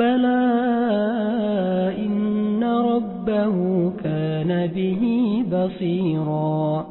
بلى إن ربه كان به بصيرا